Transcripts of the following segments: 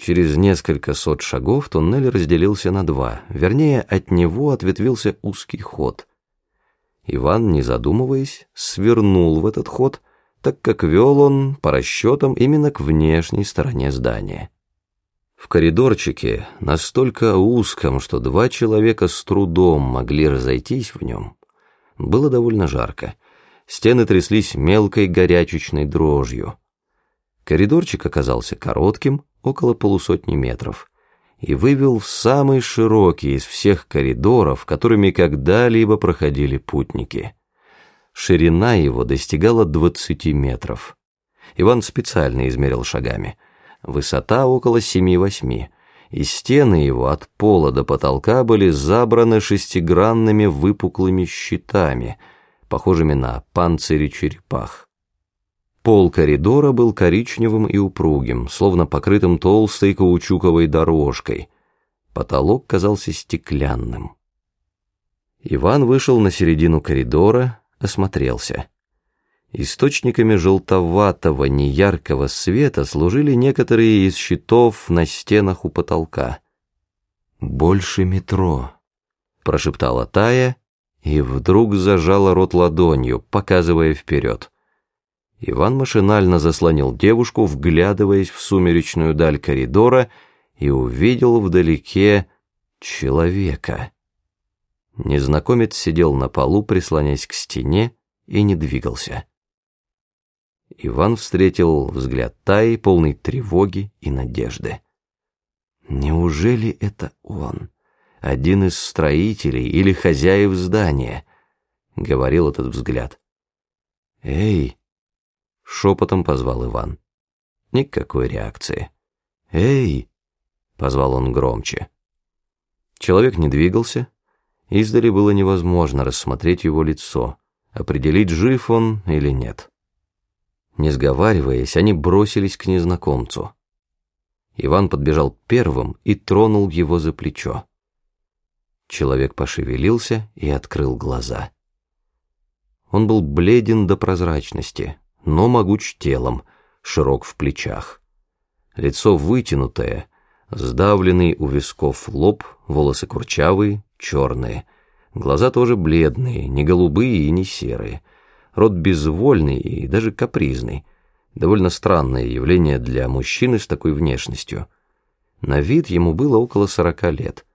Через несколько сот шагов туннель разделился на два, вернее, от него ответвился узкий ход. Иван, не задумываясь, свернул в этот ход, так как вел он, по расчетам, именно к внешней стороне здания. В коридорчике, настолько узком, что два человека с трудом могли разойтись в нем, было довольно жарко. Стены тряслись мелкой горячечной дрожью. Коридорчик оказался коротким, около полусотни метров, и вывел в самый широкий из всех коридоров, которыми когда-либо проходили путники. Ширина его достигала 20 метров. Иван специально измерил шагами. Высота около 7-8, и стены его от пола до потолка были забраны шестигранными выпуклыми щитами, похожими на панцири черепах. Пол коридора был коричневым и упругим, словно покрытым толстой каучуковой дорожкой. Потолок казался стеклянным. Иван вышел на середину коридора, осмотрелся. Источниками желтоватого, неяркого света служили некоторые из щитов на стенах у потолка. «Больше метро», — прошептала Тая, и вдруг зажала рот ладонью, показывая вперед. Иван машинально заслонил девушку, вглядываясь в сумеречную даль коридора, и увидел вдалеке человека. Незнакомец сидел на полу, прислонясь к стене, и не двигался. Иван встретил взгляд Таи, полный тревоги и надежды. Неужели это он, один из строителей или хозяев здания? Говорил этот взгляд. «Эй!» Шепотом позвал Иван. Никакой реакции. «Эй!» — позвал он громче. Человек не двигался. Издали было невозможно рассмотреть его лицо, определить, жив он или нет. Не сговариваясь, они бросились к незнакомцу. Иван подбежал первым и тронул его за плечо. Человек пошевелился и открыл глаза. Он был бледен до прозрачности, но могуч телом, широк в плечах. Лицо вытянутое, сдавленный у висков лоб, волосы курчавые, черные. Глаза тоже бледные, не голубые и не серые. Рот безвольный и даже капризный. Довольно странное явление для мужчины с такой внешностью. На вид ему было около сорока лет.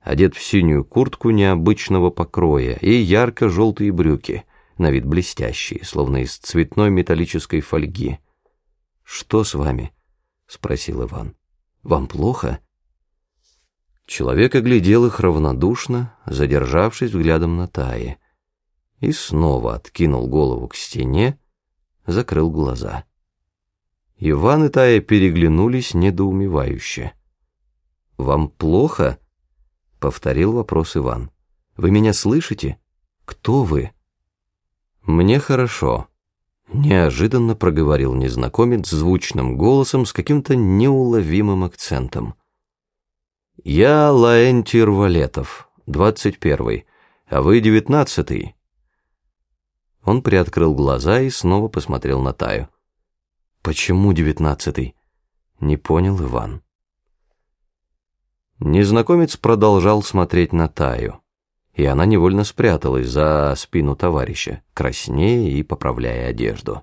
Одет в синюю куртку необычного покроя и ярко-желтые брюки — на вид блестящие, словно из цветной металлической фольги. «Что с вами?» — спросил Иван. «Вам плохо?» Человек оглядел их равнодушно, задержавшись взглядом на Тае, и снова откинул голову к стене, закрыл глаза. Иван и Тая переглянулись недоумевающе. «Вам плохо?» — повторил вопрос Иван. «Вы меня слышите? Кто вы?» «Мне хорошо», — неожиданно проговорил незнакомец звучным голосом с каким-то неуловимым акцентом. «Я Лаэнтир Валетов, двадцать первый, а вы девятнадцатый». Он приоткрыл глаза и снова посмотрел на Таю. «Почему девятнадцатый?» — не понял Иван. Незнакомец продолжал смотреть на Таю и она невольно спряталась за спину товарища, краснея и поправляя одежду.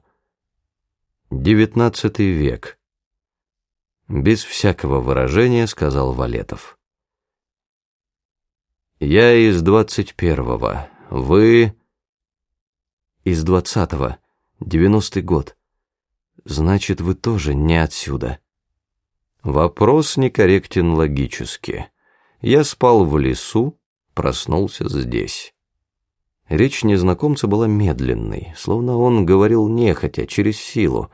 «Девятнадцатый век», — без всякого выражения сказал Валетов. «Я из двадцать первого, вы...» «Из двадцатого, девяностый год. Значит, вы тоже не отсюда». Вопрос некорректен логически. Я спал в лесу, проснулся здесь. Речь незнакомца была медленной, словно он говорил нехотя, через силу.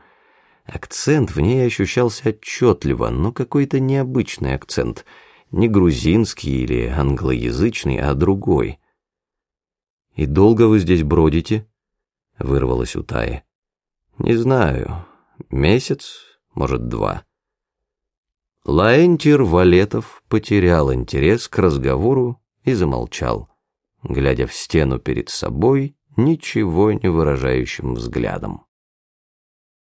Акцент в ней ощущался отчетливо, но какой-то необычный акцент, не грузинский или англоязычный, а другой. «И долго вы здесь бродите?» — вырвалось у Таи. «Не знаю. Месяц, может, два». Лаэнтир Валетов потерял интерес к разговору и замолчал, глядя в стену перед собой ничего не выражающим взглядом.